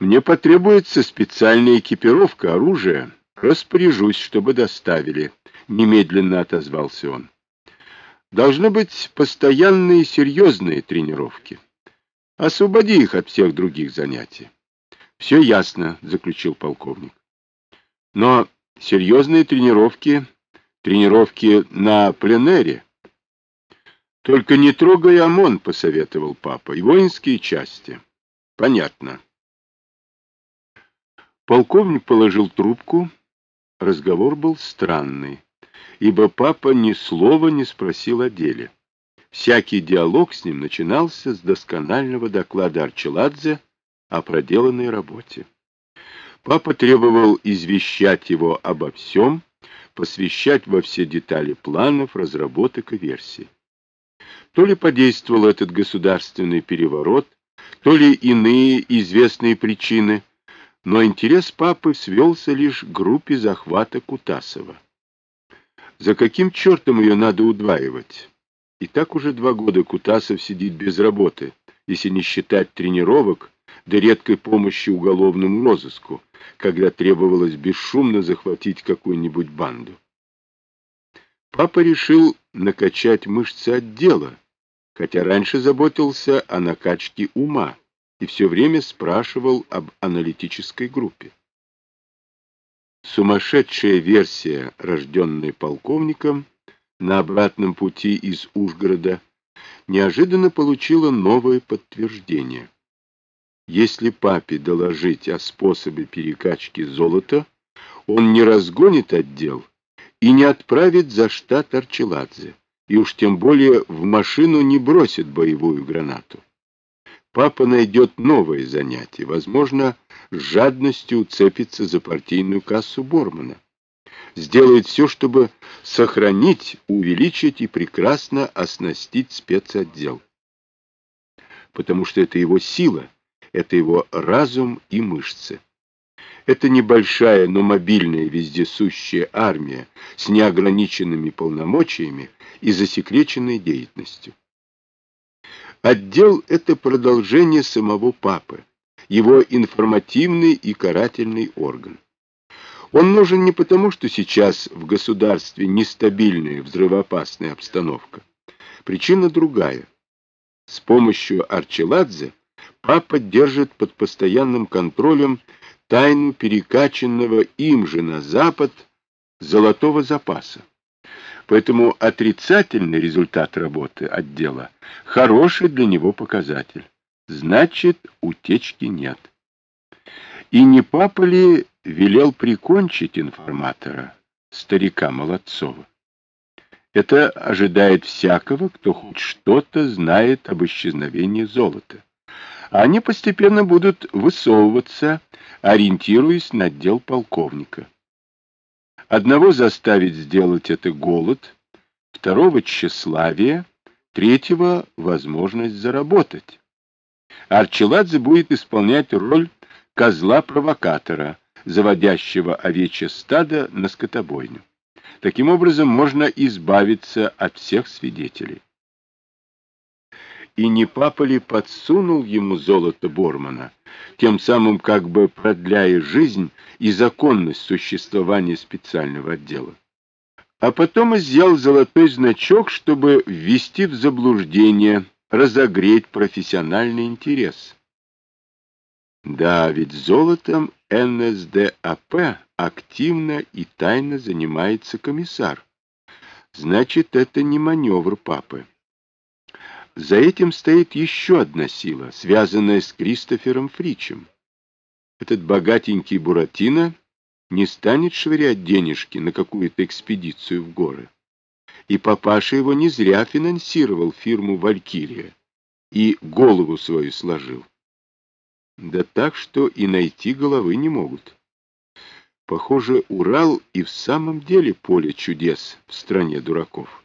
Мне потребуется специальная экипировка, оружие. Распоряжусь, чтобы доставили. Немедленно отозвался он. Должны быть постоянные серьезные тренировки. Освободи их от всех других занятий. Все ясно, заключил полковник. Но серьезные тренировки, тренировки на пленэре. Только не трогай ОМОН, посоветовал папа, и воинские части. Понятно. Полковник положил трубку. Разговор был странный, ибо папа ни слова не спросил о деле. Всякий диалог с ним начинался с досконального доклада Арчеладзе о проделанной работе. Папа требовал извещать его обо всем, посвящать во все детали планов, разработок и версий. То ли подействовал этот государственный переворот, то ли иные известные причины – но интерес папы свелся лишь к группе захвата Кутасова. За каким чертом ее надо удваивать? И так уже два года Кутасов сидит без работы, если не считать тренировок да редкой помощи уголовному розыску, когда требовалось бесшумно захватить какую-нибудь банду. Папа решил накачать мышцы отдела, хотя раньше заботился о накачке ума и все время спрашивал об аналитической группе. Сумасшедшая версия, рожденная полковником, на обратном пути из Ужгорода, неожиданно получила новое подтверждение. Если папе доложить о способе перекачки золота, он не разгонит отдел и не отправит за штат Арчеладзе, и уж тем более в машину не бросит боевую гранату папа найдет новое занятие, возможно, с жадностью уцепится за партийную кассу Бормана. Сделает все, чтобы сохранить, увеличить и прекрасно оснастить спецотдел. Потому что это его сила, это его разум и мышцы. Это небольшая, но мобильная вездесущая армия с неограниченными полномочиями и засекреченной деятельностью. Отдел — это продолжение самого папы, его информативный и карательный орган. Он нужен не потому, что сейчас в государстве нестабильная взрывоопасная обстановка. Причина другая. С помощью Арчеладзе папа держит под постоянным контролем тайну перекачанного им же на Запад золотого запаса. Поэтому отрицательный результат работы отдела – хороший для него показатель. Значит, утечки нет. И не папа ли велел прикончить информатора, старика Молодцова? Это ожидает всякого, кто хоть что-то знает об исчезновении золота. Они постепенно будут высовываться, ориентируясь на отдел полковника. Одного заставить сделать это голод, второго — тщеславие, третьего — возможность заработать. Арчеладзе будет исполнять роль козла-провокатора, заводящего овечье стадо на скотобойню. Таким образом можно избавиться от всех свидетелей. И не папа ли подсунул ему золото Бормана, тем самым как бы продляя жизнь и законность существования специального отдела. А потом сделал золотой значок, чтобы ввести в заблуждение, разогреть профессиональный интерес. Да, ведь золотом НСДАП активно и тайно занимается комиссар. Значит, это не маневр папы. За этим стоит еще одна сила, связанная с Кристофером Фричем. Этот богатенький Буратино не станет швырять денежки на какую-то экспедицию в горы. И папаша его не зря финансировал фирму «Валькирия» и голову свою сложил. Да так, что и найти головы не могут. Похоже, Урал и в самом деле поле чудес в стране дураков.